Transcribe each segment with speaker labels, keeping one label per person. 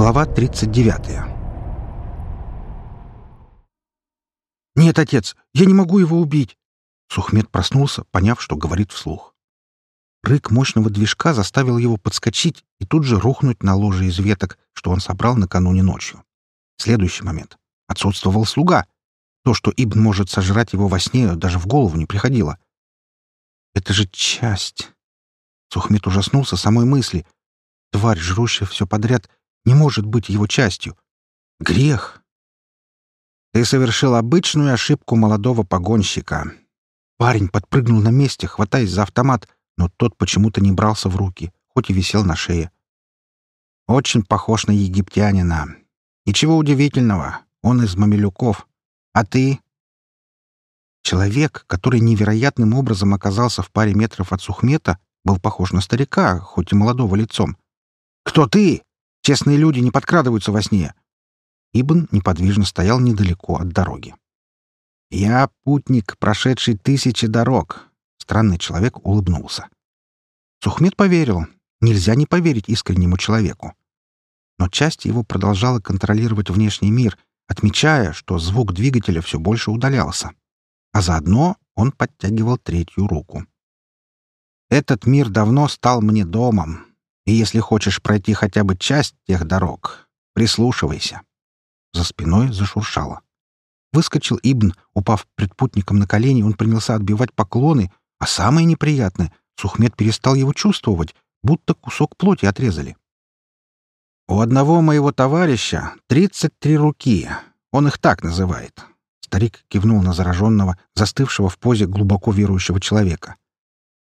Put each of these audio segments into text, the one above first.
Speaker 1: Глава 39 «Нет, отец, я не могу его убить!» Сухмед проснулся, поняв, что говорит вслух. Рык мощного движка заставил его подскочить и тут же рухнуть на ложе из веток, что он собрал накануне ночью. Следующий момент. Отсутствовал слуга. То, что Ибн может сожрать его во сне, даже в голову не приходило. Это же часть. Сухмед ужаснулся самой мысли. Тварь, жрущая все подряд, не может быть его частью. Грех. Ты совершил обычную ошибку молодого погонщика. Парень подпрыгнул на месте, хватаясь за автомат, но тот почему-то не брался в руки, хоть и висел на шее. Очень похож на египтянина. Ничего удивительного, он из мамилюков. А ты? Человек, который невероятным образом оказался в паре метров от Сухмета, был похож на старика, хоть и молодого лицом. «Кто ты? Честные люди не подкрадываются во сне». Ибн неподвижно стоял недалеко от дороги. «Я путник, прошедший тысячи дорог», — странный человек улыбнулся. Сухмет поверил. Нельзя не поверить искреннему человеку. Но часть его продолжала контролировать внешний мир, отмечая, что звук двигателя все больше удалялся. А заодно он подтягивал третью руку. Этот мир давно стал мне домом, и если хочешь пройти хотя бы часть тех дорог, прислушивайся. За спиной зашуршало. Выскочил Ибн, упав предпутником на колени, он принялся отбивать поклоны, а самое неприятное — Сухмед перестал его чувствовать, будто кусок плоти отрезали. «У одного моего товарища тридцать три руки. Он их так называет». Старик кивнул на зараженного, застывшего в позе глубоко верующего человека.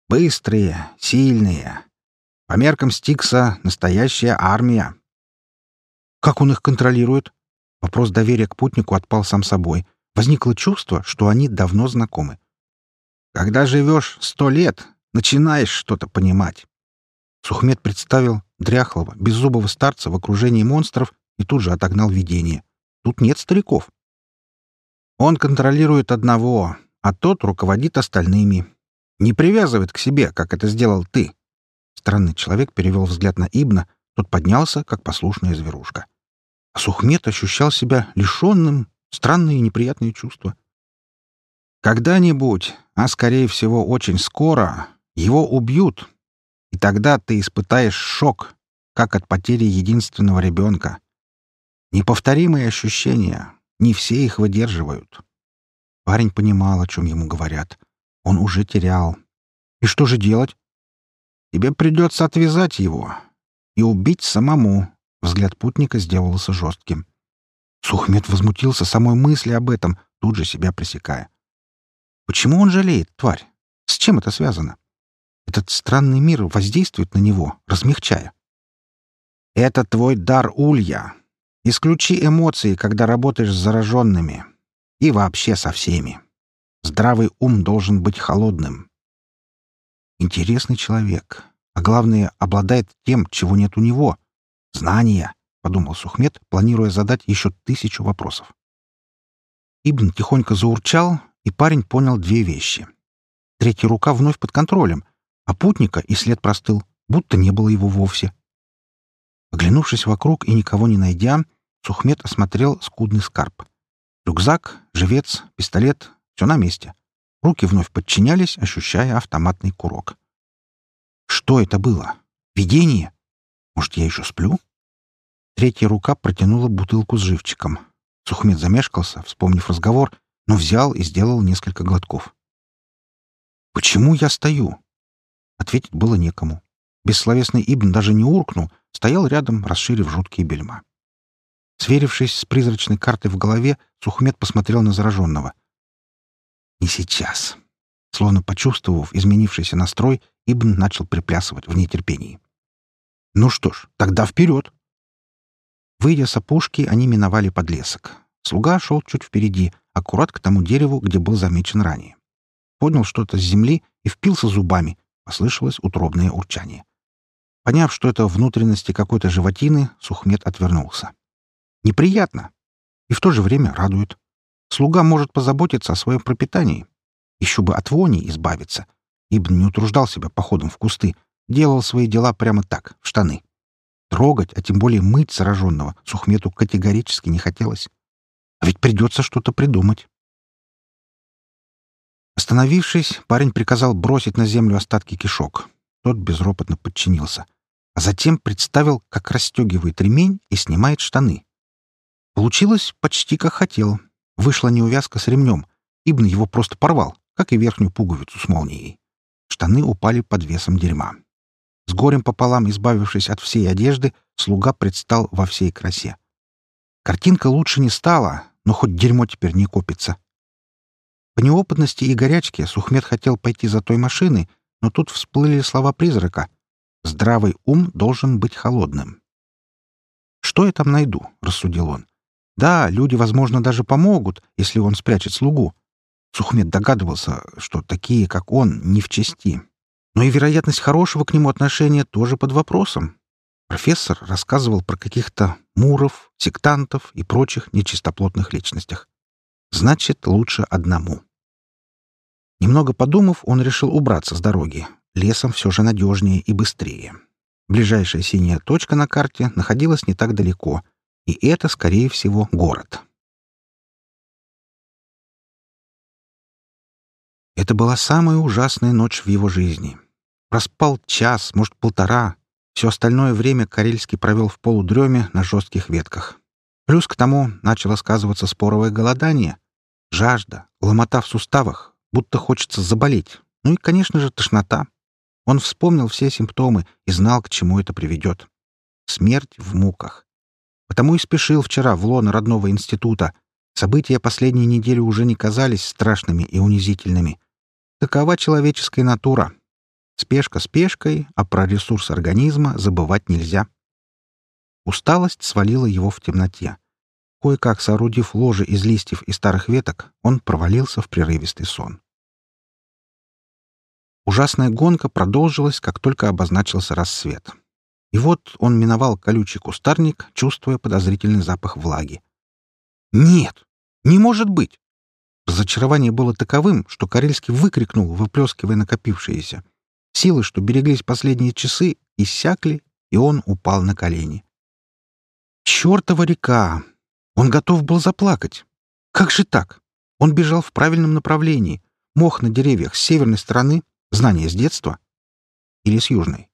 Speaker 1: Быстрые, сильные. По меркам Стикса — настоящая армия. Как он их контролирует? Вопрос доверия к путнику отпал сам собой. Возникло чувство, что они давно знакомы. Когда живешь сто лет, начинаешь что-то понимать. Сухмед представил дряхлого, беззубого старца в окружении монстров и тут же отогнал видение. Тут нет стариков. Он контролирует одного, а тот руководит остальными. Не привязывает к себе, как это сделал ты. Странный человек перевел взгляд на Ибна, тот поднялся, как послушная зверушка. А Сухмед ощущал себя лишенным, странные неприятные чувства. Когда-нибудь, а скорее всего очень скоро, его убьют, и тогда ты испытаешь шок, как от потери единственного ребенка. Неповторимые ощущения, не все их выдерживают. Парень понимал, о чем ему говорят. Он уже терял. И что же делать? Тебе придется отвязать его и убить самому. Взгляд путника сделался жестким. Сухмед возмутился самой мысли об этом, тут же себя пресекая. Почему он жалеет, тварь? С чем это связано? Этот странный мир воздействует на него, размягчая. Это твой дар улья. Исключи эмоции, когда работаешь с зараженными. И вообще со всеми. Здравый ум должен быть холодным. Интересный человек. А главное, обладает тем, чего нет у него. Знания, — подумал Сухмед, планируя задать еще тысячу вопросов. Ибн тихонько заурчал, и парень понял две вещи. Третья рука вновь под контролем, а путника и след простыл, будто не было его вовсе. Оглянувшись вокруг и никого не найдя, Сухмед осмотрел скудный скарб. Рюкзак, живец, пистолет, все на месте. Руки вновь подчинялись, ощущая автоматный курок. Что это было? Видение? Может, я еще сплю? Третья рука протянула бутылку с живчиком. Сухмед замешкался, вспомнив разговор, но взял и сделал несколько глотков. «Почему я стою?» Ответить было некому. Бессловесный Ибн даже не уркнул, стоял рядом, расширив жуткие бельма. Сверившись с призрачной картой в голове, Сухмед посмотрел на зараженного — не сейчас. Словно почувствовав изменившийся настрой, Ибн начал приплясывать в нетерпении. Ну что ж, тогда вперед! Выйдя с опушки, они миновали подлесок. Слуга шел чуть впереди, аккурат к тому дереву, где был замечен ранее. Поднял что-то с земли и впился зубами. Послышалось утробное урчание. Поняв, что это внутренности какой-то животины, Сухмед отвернулся. Неприятно. И в то же время радует. Слуга может позаботиться о своем пропитании. Еще бы от вони избавиться. Ибн не утруждал себя походом в кусты, делал свои дела прямо так, в штаны. Трогать, а тем более мыть зараженного, Сухмету категорически не хотелось. А ведь придется что-то придумать. Остановившись, парень приказал бросить на землю остатки кишок. Тот безропотно подчинился. А затем представил, как расстегивает ремень и снимает штаны. Получилось почти как хотел. Вышла неувязка с ремнем. Ибн его просто порвал, как и верхнюю пуговицу с молнией. Штаны упали под весом дерьма. С горем пополам избавившись от всей одежды, слуга предстал во всей красе. Картинка лучше не стала, но хоть дерьмо теперь не копится. По неопытности и горячке Сухмед хотел пойти за той машиной, но тут всплыли слова призрака. «Здравый ум должен быть холодным». «Что я там найду?» — рассудил он. «Да, люди, возможно, даже помогут, если он спрячет слугу. Сухмед догадывался, что такие, как он, не в чести. Но и вероятность хорошего к нему отношения тоже под вопросом. Профессор рассказывал про каких-то муров, сектантов и прочих нечистоплотных личностях. Значит, лучше одному. Немного подумав, он решил убраться с дороги. Лесом все же надежнее и быстрее. Ближайшая синяя точка на карте находилась не так далеко, и это, скорее всего, город. Это была самая ужасная ночь в его жизни. Проспал час, может, полтора. Все остальное время Карельский провел в полудреме на жестких ветках. Плюс к тому начало сказываться споровое голодание, жажда, ломота в суставах, будто хочется заболеть. Ну и, конечно же, тошнота. Он вспомнил все симптомы и знал, к чему это приведет. Смерть в муках. Потому и спешил вчера в лоно родного института. События последней недели уже не казались страшными и унизительными. Такова человеческая натура. Спешка спешкой, а про ресурс организма забывать нельзя. Усталость свалила его в темноте. Кое-как соорудив ложе из листьев и старых веток, он провалился в прерывистый сон. Ужасная гонка продолжилась, как только обозначился рассвет. И вот он миновал колючий кустарник, чувствуя подозрительный запах влаги. «Нет! Не может быть! Разочарование было таковым, что Карельский выкрикнул, выплескивая накопившиеся. Силы, что береглись последние часы, иссякли, и он упал на колени. «Чёртова река!» Он готов был заплакать. «Как же так? Он бежал в правильном направлении. Мох на деревьях с северной стороны, знание с детства. Или с южной?»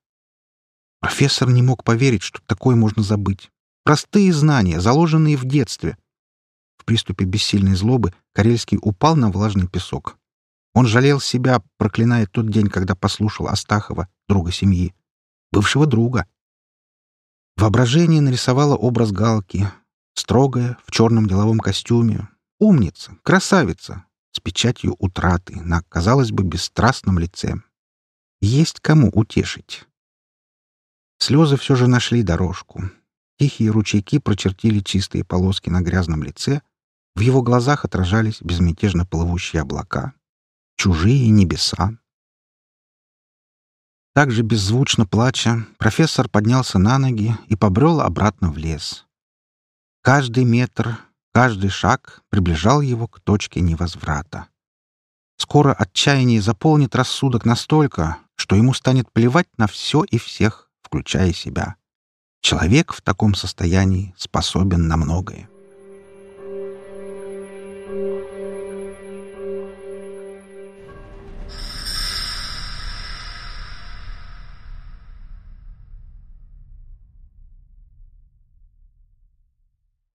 Speaker 1: Профессор не мог поверить, что такое можно забыть. Простые знания, заложенные в детстве. В приступе бессильной злобы Карельский упал на влажный песок. Он жалел себя, проклиная тот день, когда послушал Астахова, друга семьи. Бывшего друга. Воображение нарисовало образ Галки. Строгая, в черном деловом костюме. Умница, красавица, с печатью утраты на, казалось бы, бесстрастном лице. Есть кому утешить. Слезы все же нашли дорожку. Тихие ручейки прочертили чистые полоски на грязном лице, в его глазах отражались безмятежно плывущие облака, чужие небеса. Также беззвучно плача, профессор поднялся на ноги и побрел обратно в лес. Каждый метр, каждый шаг приближал его к точке невозврата. Скоро отчаяние заполнит рассудок настолько, что ему станет плевать на все и всех, включая себя. Человек в таком состоянии способен на многое.